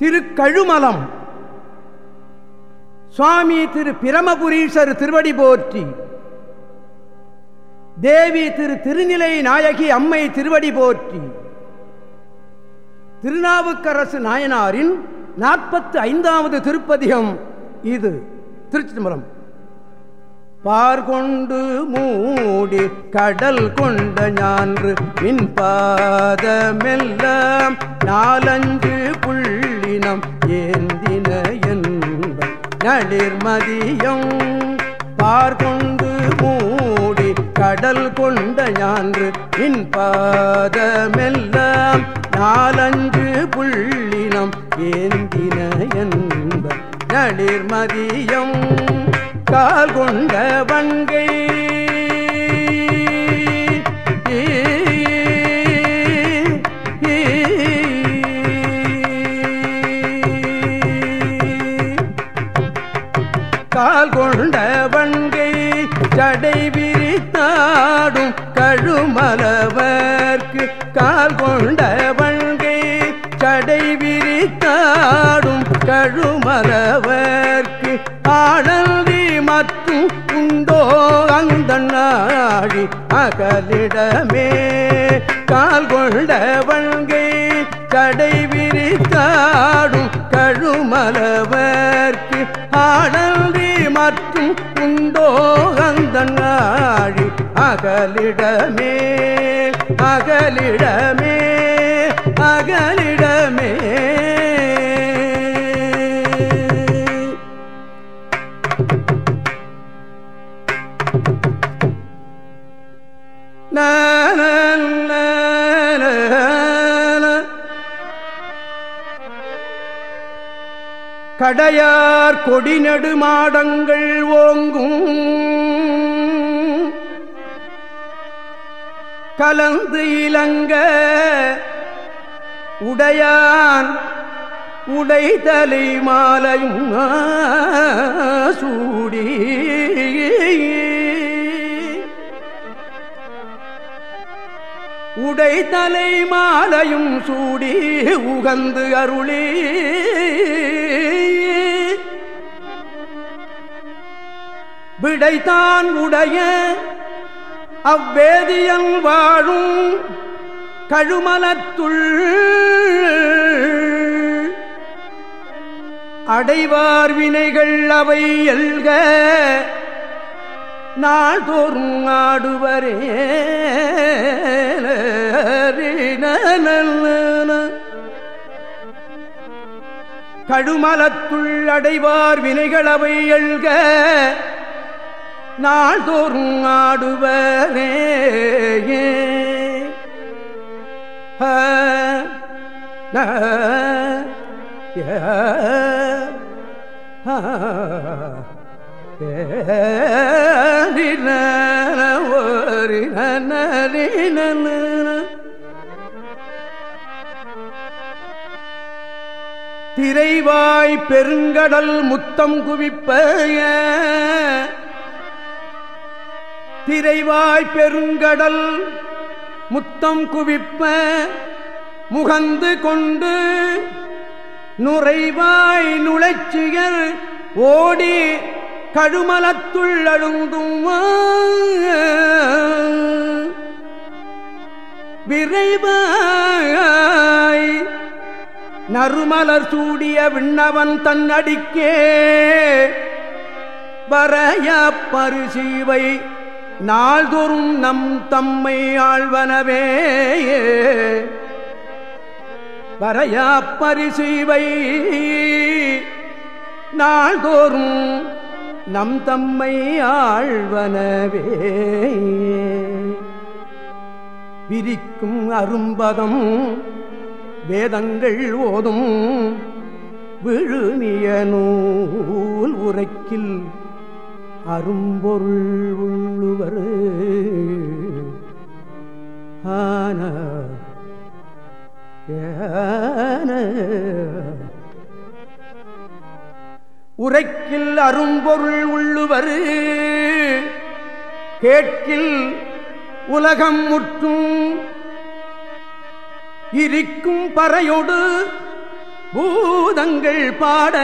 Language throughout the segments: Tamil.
திருக்கழுமலம். சுவாமி திரு பிரமபுரீஸ்வர் திருவடி போற்றி. தேவி திரு திருநிலை நாயகி அம்மை திருவடி போற்றி. திருநாவுக்கரசு நாயனாரின் நாற்பத்து ஐந்தாவது திருப்பதிகம் இது. திருச்சிதம்பரம் பார்கொண்டு மூடி கடல் கொண்ட ஞான்று மின் பாதமெல்லாம் நாலஞ்சு புள்ளினம் ஏந்தின என்ப நளிர்மதியம் பார்கொண்டு மூடி கடல் கொண்ட ஞான்று மின் பாதமெல்லாம் நாலஞ்சு புள்ளினம் ஏந்தின என்ப நளிர்மதியம் கால் கொண்ட வங்கை மகளிடமே கால் கொண்ட வங்கை கடை விரித்தாடும் கழுமலவர்க்கு ஆடல்வி மற்றும் உண்டோ அந்த நாழி அகலிடமே அகலிடமே. கடையார் கொடி நெடுமாடங்கள் ஓங்கும். கலந்து இலங்க உடையான் உடைதலை மாலையும் சூடி. உடை தலை மாலையும் சூடி உகந்து அருளி. விடைத்தான் உடைய அவ்வேதியன் வாழும் கழுமலத்துள். அடைவார் வினைகள் அவை எல்க நாள்தோறும் ஆடுவரே. கடுமலத்துள் அடைவார் வினைகளவை எழுக. நாள்தோறும் ஆடுவரே. ஆ திரைவாய் பெருங்கடல் முத்தம் குவிப்ப திரைவாய் பெருங்கடல் முத்தம் குவிப்ப. முகந்து கொண்டு நுரைவாய் நுழைச்சியர் ஓடி கழுமலத்துள் அழுந்தும் விரைவாய் நறுமலர் சூடிய விண்ணவன் தன்னடிக்கே வரைய பரிசீவை நாள்தோறும் நம் தம்மை ஆழ்வனவே. வரையா பரிசீவை நாள்தோறும் நம் தம்மை ஆழ்வனவே. விரிக்கும் அரும்பதம் வேதங்கள் ஓதும் விழுமிய நூல் உரைக்கில் அரும்பொருள் உரைக்கில் அரும்பொருள் உள்ளுவர். கேட்கில் உலகம் முற்றும். இருக்கும் பறையொடு பூதங்கள் பாட.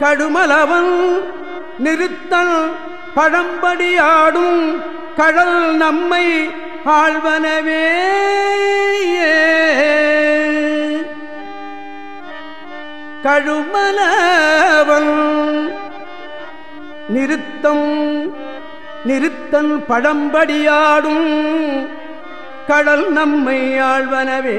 கடுமலவன் நிறுத்தல் பழம்படியாடும் கடல் நம்மை ஆழ்வனவே. கழுமலவன் நிறுத்தம் நிறுத்தன் படம்படியாடும் கடல் நம்மை ஆழ்வனவே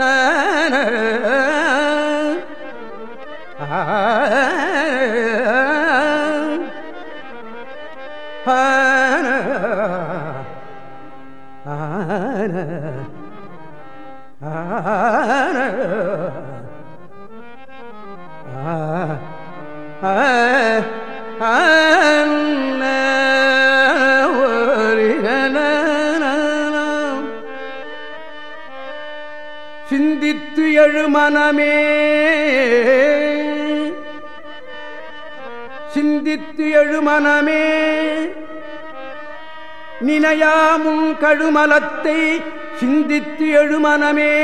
ஆ சிந்தித்து எழு மனமே சிந்தித்து எழு மனமே நினையாமுன் கழுமலத்தை சிந்தித்து எழுமனமே.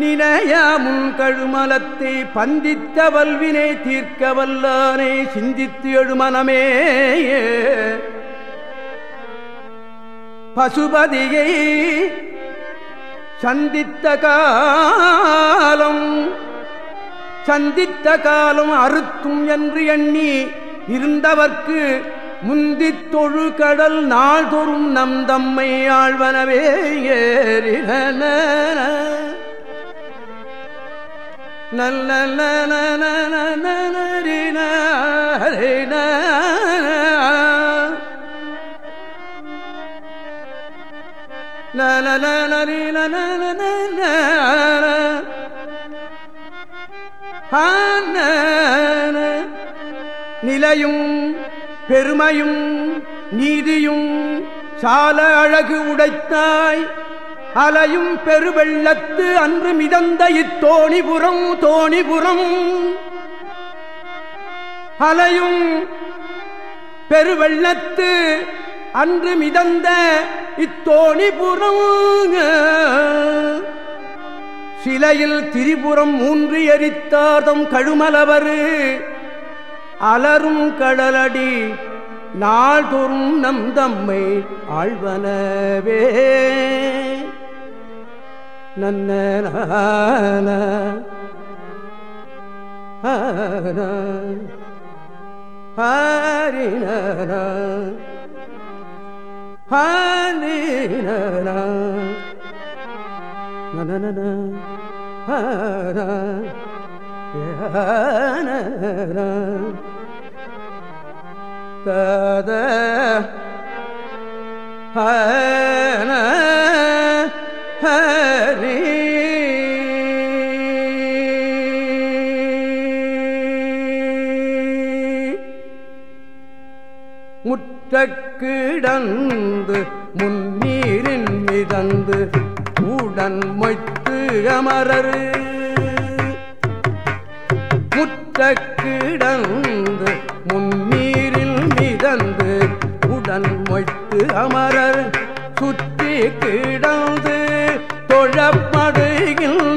நினையாமுன் கழுமலத்தை பந்தித்த வல்வினை தீர்க்க வல்லானை சிந்தித்து எழுமனமே. பசுபதியை சந்தித்த காலம் சந்தித்த காலம் அறுத்தும் என்று எண்ணி இருந்தவர்க்கு முந்தித் தொழு கடல் நாள்தோறும் நம் தம்மை ஆழ்வனவே ஏறின நல்ல நிலையும் பெருமையும் நீதியும் சால அழகு உடைத்தாய். அலையும் பெருவெள்ளத்து அன்று மிதந்த இத்தோணிபுரம் தோணிபுரம். அலையும் பெருவெள்ளத்து அன்று மிதந்த இத்தோணிபுரம். சிலையில் திரிபுரம் மூன்று எரித்தார்தம் கழுமலவரு. அலரும் கடலடி நாள்தோறும் நம் தம்மை ஆழ்வனவே நன்ன ஹரின ஹரின நன ஹர தத ஹரி முற்றக்கிடந்து முன்னீரின் மிதந்து உடன் மொய்த்து அமரரு. முற்றக்கிடந்து முன்னீரில் மிதந்து உடன் மொய்த்து அமரர் சுற்றி கிடந்து தொழப்படுகின்ற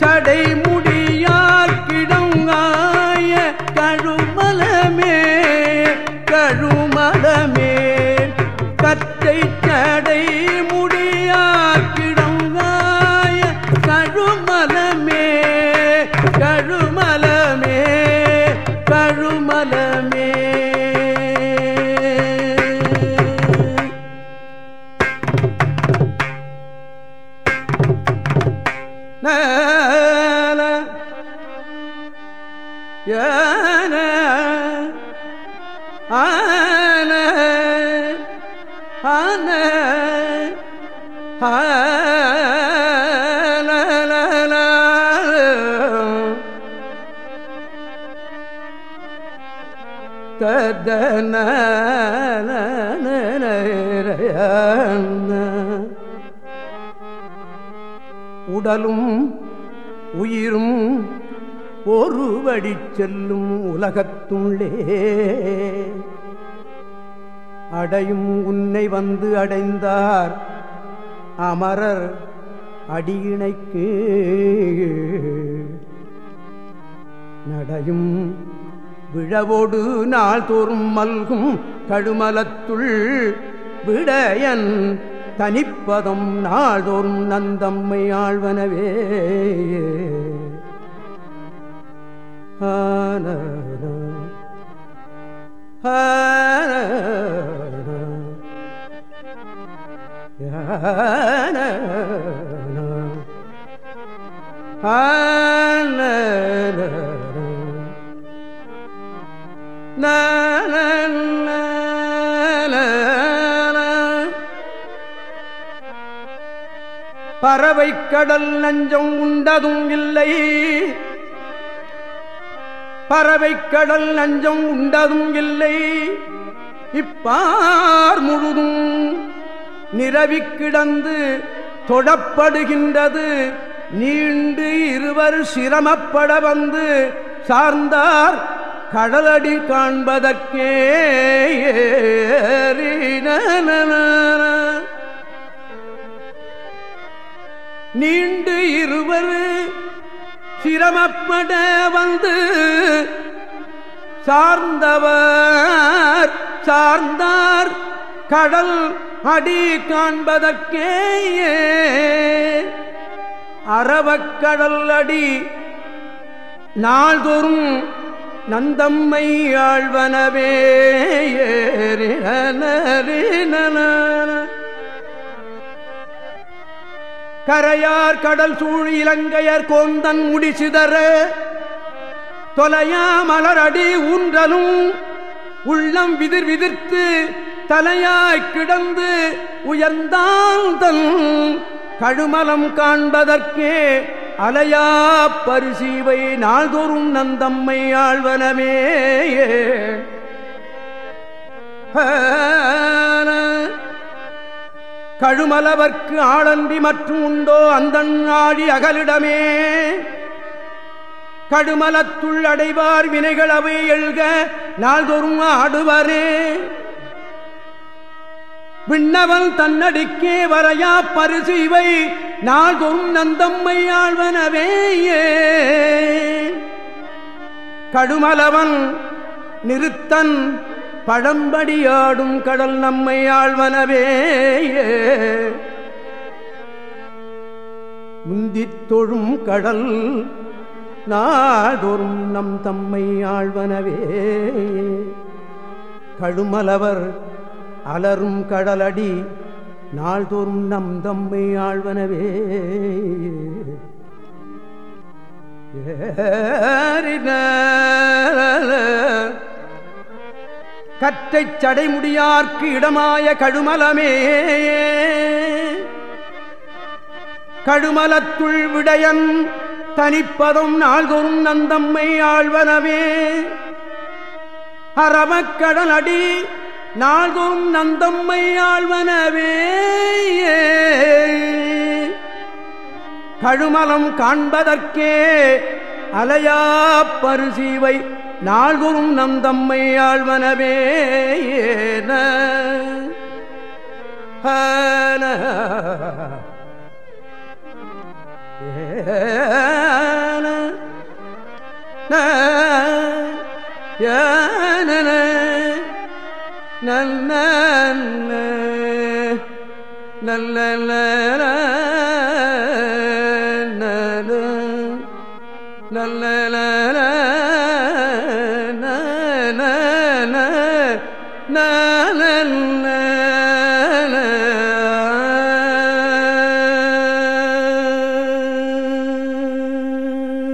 சூடும் யான ஆன ஆன தன உடலும் உயிரும் ஒருவடி செல்லும் உலகத்துள்ளே. அடையும் உன்னை வந்து அடைந்தார் அமரர் அடியினைக்கு நடையும் விழவோடு நாள்தோறும் மல்கும் கடுமலத்துள் விடயன் தனிப்பதம் நாள்தோறும் நந்தம்மை ஆழ்வனவே. ஆன பறவை கடல் நஞ்சம் உண்டதும் இல்லை. பறவை கடல் நஞ்சம் உண்டதும் இல்லை. இப்பார் முழுதும் நிரவி கிடந்து தொடப்படுகின்றது. நீண்டு இருவர் சிரமப்பட வந்து சார்ந்தார் கடலடி காண்பதற்கே நீண்டு இருவர் சிரமப்பட வந்து சார்ந்தவர் சார்ந்தார் கடல் அடி காண்பதற்கே அறவக்கடல் அடி நாள்தோறும் நந்தம்மை ஆழ்வனவே. ஏறின கரையார் கடல் சூழ் இலங்கையர் கோந்தன் முடிசிதற தொலையா மலரடி ஊன்றலும் உள்ளம் விதிர் விதிர்த்து தலையாய் கிடந்து உயர்ந்தான் தன் கழுமலம் காண்பதற்கே அலையா பரிசீவை நாள்தோறும் நந்தம்மை ஆழ்வனமே. கழுமலவர்க்கு ஆளன்றி மற்றும் உண்டோ அந்த ஆழி அகலிடமே. கடுமலத்துள் அடைவார் வினைகள் அவை எழுக நாள்தோறும் ஆடுவரே. விண்ணவன் தன்னடிக்கே வரையா பரிசு இவை நாள்தோறும் நந்தம்மை ஆழ்வனவேயே கடுமலவன் நிறுத்தன் பழம்படியாடும் கடல் நம்மை ஆழ்வனவே. முந்தித் தொழும் கடல் நாடொரும் நம் தம்மை ஆழ்வனவே. கழுமலவர் அலரும் கடலடி நாள்தோறும் நம் தம்மை ஆழ்வனவே. ஏறின கற்றை சடைமுடியார்க்கு இடமாய கழுமலமே கழுமலத்துள் விடயன் தனிப்பதும் நாள்தோறும் நந்தம்மை ஆழ்வனவே. அறமக்கடல் அடி நாள்தோறும் நந்தம்மை ஆழ்வனவே. கழுமலம் காண்பதற்கே அலையா பருசீவை நாள்தோறும் நந்தம்மை ஆழ்வனவே ஏன. நல்ல நல்ல நல்ல